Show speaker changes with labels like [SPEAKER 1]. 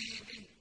[SPEAKER 1] بنصيبه